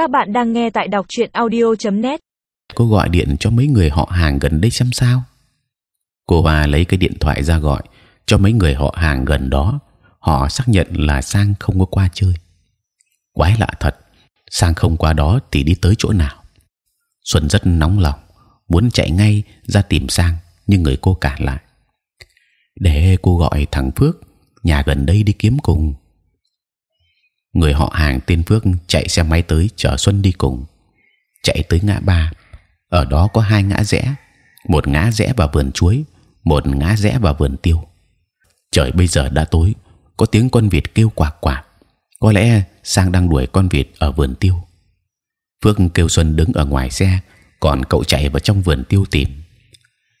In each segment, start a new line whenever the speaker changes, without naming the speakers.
Các bạn đang nghe tại đọc truyện audio.net.
Cô gọi điện cho mấy người họ hàng gần đây xem sao. Cô Hoa lấy cái điện thoại ra gọi cho mấy người họ hàng gần đó. Họ xác nhận là Sang không có qua chơi. Quái lạ thật, Sang không qua đó thì đi tới chỗ nào? Xuân rất nóng lòng, muốn chạy ngay ra tìm Sang, nhưng người cô cản lại. Để cô gọi thằng Phước nhà gần đây đi kiếm cùng. Người họ hàng tên Phước chạy xe máy tới chở Xuân đi cùng. Chạy tới ngã ba, ở đó có hai ngã rẽ, một ngã rẽ vào vườn chuối, một ngã rẽ vào vườn tiêu. Trời bây giờ đã tối, có tiếng con vịt kêu quạc quạc. Có lẽ sang đang đuổi con vịt ở vườn tiêu. Phước kêu Xuân đứng ở ngoài xe, còn cậu chạy vào trong vườn tiêu tìm.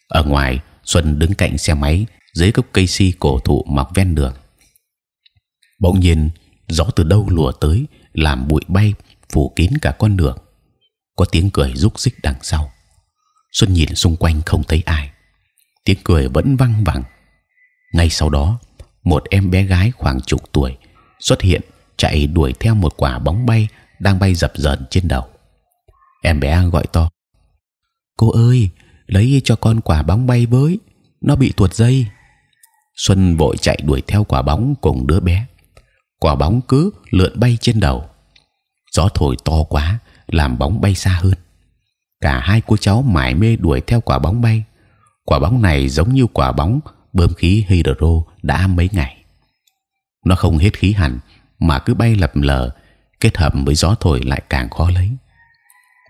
Ở ngoài, Xuân đứng cạnh xe máy dưới gốc cây si cổ thụ mọc ven đường. Bỗng nhiên gió từ đâu lùa tới làm bụi bay phủ kín cả con đường. Có tiếng cười rúc rích đằng sau. Xuân nhìn xung quanh không thấy ai. Tiếng cười vẫn vang vẳng. Ngay sau đó, một em bé gái khoảng chục tuổi xuất hiện chạy đuổi theo một quả bóng bay đang bay dập dờn trên đầu. Em bé gọi to: cô ơi, lấy cho con quả bóng bay với, nó bị tuột dây. Xuân vội chạy đuổi theo quả bóng cùng đứa bé. Quả bóng cứ lượn bay trên đầu. Gió thổi to quá, làm bóng bay xa hơn. Cả hai cô cháu mải mê đuổi theo quả bóng bay. Quả bóng này giống như quả bóng bơm khí hydro đã mấy ngày. Nó không hết khí hẳn, mà cứ bay lập lờ, kết hợp với gió thổi lại càng khó lấy.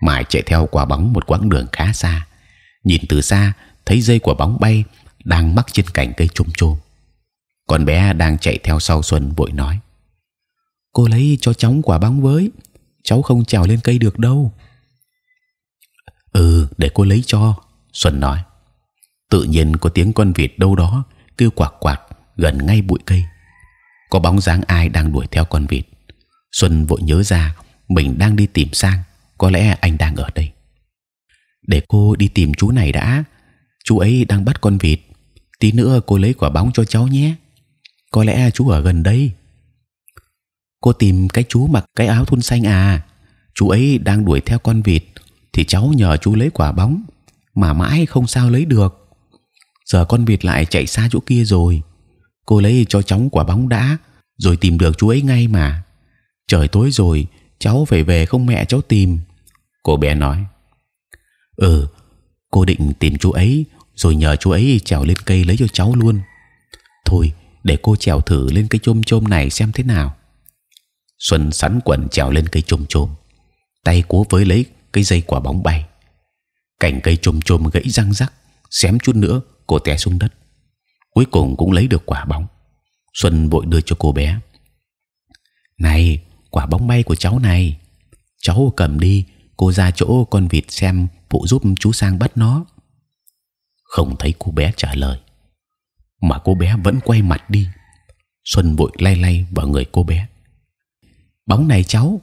mải chạy theo quả bóng một quãng đường khá xa, nhìn từ xa thấy dây quả bóng bay đang mắc trên cành cây chôm chôm. Con bé đang chạy theo sau Xuân vội nói: cô lấy cho cháu quả bóng với, cháu không trèo lên cây được đâu. Ừ, để cô lấy cho. Xuân nói. Tự nhiên có tiếng con vịt đâu đó kêu quạc quạc gần ngay bụi cây. Có bóng dáng ai đang đuổi theo con vịt. Xuân vội nhớ ra mình đang đi tìm sang. Có lẽ anh đang ở đây. Để cô đi tìm chú này đã. Chú ấy đang bắt con vịt. Tí nữa cô lấy quả bóng cho cháu nhé. Có lẽ chú ở gần đây. Cô tìm cái chú mặc cái áo thun xanh à? Chú ấy đang đuổi theo con vịt, thì cháu nhờ chú lấy quả bóng, mà mãi không sao lấy được. Giờ con vịt lại chạy xa chỗ kia rồi. Cô lấy cho cháu quả bóng đã, rồi tìm được chú ấy ngay mà. Trời tối rồi, cháu phải về không mẹ cháu tìm. Cô bé nói. Ừ, cô định tìm chú ấy, rồi nhờ chú ấy trèo lên cây lấy cho cháu luôn. Thôi, để cô trèo thử lên cái chôm chôm này xem thế nào. Xuân sắn quần trèo lên cây chôm chôm, tay cố với lấy cây dây quả bóng bay. Cành cây chôm chôm gãy răng rắc, xém chút nữa cô té xuống đất. Cuối cùng cũng lấy được quả bóng. Xuân vội đưa cho cô bé. Này, quả bóng bay của cháu này, cháu cầm đi. Cô ra chỗ con vịt xem phụ giúp chú sang bắt nó. Không thấy cô bé trả lời, mà cô bé vẫn quay mặt đi. Xuân vội lay lay vào người cô bé bóng này cháu.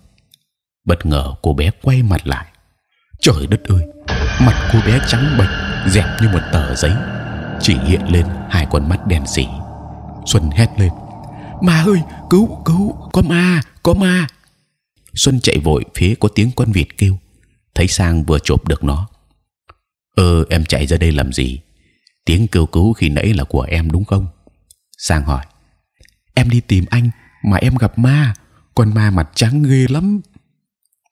Bất ngờ cô bé quay mặt lại. Trời đất ơi, mặt cô bé trắng bệch dẹp như một tờ giấy. Chỉ hiện lên hai con mắt đen sì xuân hét lên. Ma ơi, cứu cứu, có ma có ma. Xuân chạy vội phía có tiếng con vịt kêu. Thấy sang vừa chộp được nó. Ơ, em chạy ra đây làm gì? Tiếng kêu cứu khi nãy là của em đúng không? Sang hỏi. Em đi tìm anh mà em gặp ma con ma mặt trắng ghê lắm.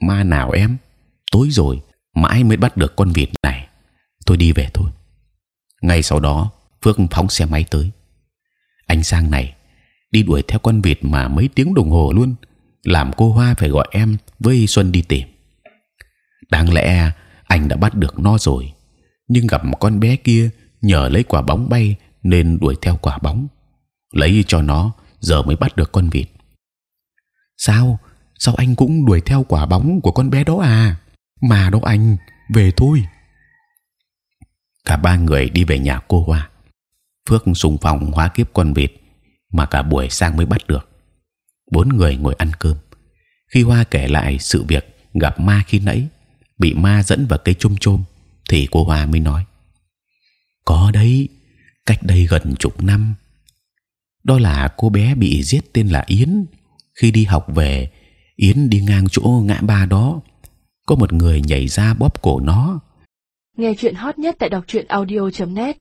Ma nào em? Tối rồi, mãi mới bắt được con vịt này. Tôi đi về thôi. Ngay sau đó, phước phóng xe máy tới. Anh sang này, đi đuổi theo con vịt mà mấy tiếng đồng hồ luôn. Làm cô hoa phải gọi em với xuân đi tìm. Đáng lẽ anh đã bắt được nó rồi. Nhưng gặp một con bé kia nhờ lấy quả bóng bay nên đuổi theo quả bóng. Lấy cho nó, giờ mới bắt được con vịt sao? Sao anh cũng đuổi theo quả bóng của con bé đó à? Mà đâu anh, về thôi. Cả ba người đi về nhà cô hoa. Phước sùng phòng hóa kiếp con vịt, mà cả buổi sang mới bắt được. Bốn người ngồi ăn cơm. Khi hoa kể lại sự việc gặp ma khi nãy, bị ma dẫn vào cây chôm chôm, thì cô hoa mới nói, có đấy, cách đây gần chục năm, đó là cô bé bị giết tên là yến khi đi học về, yến đi ngang chỗ ngã ba đó. Có một người nhảy ra bóp cổ nó.
Nghe chuyện hot nhất tại đọc truyện audio.net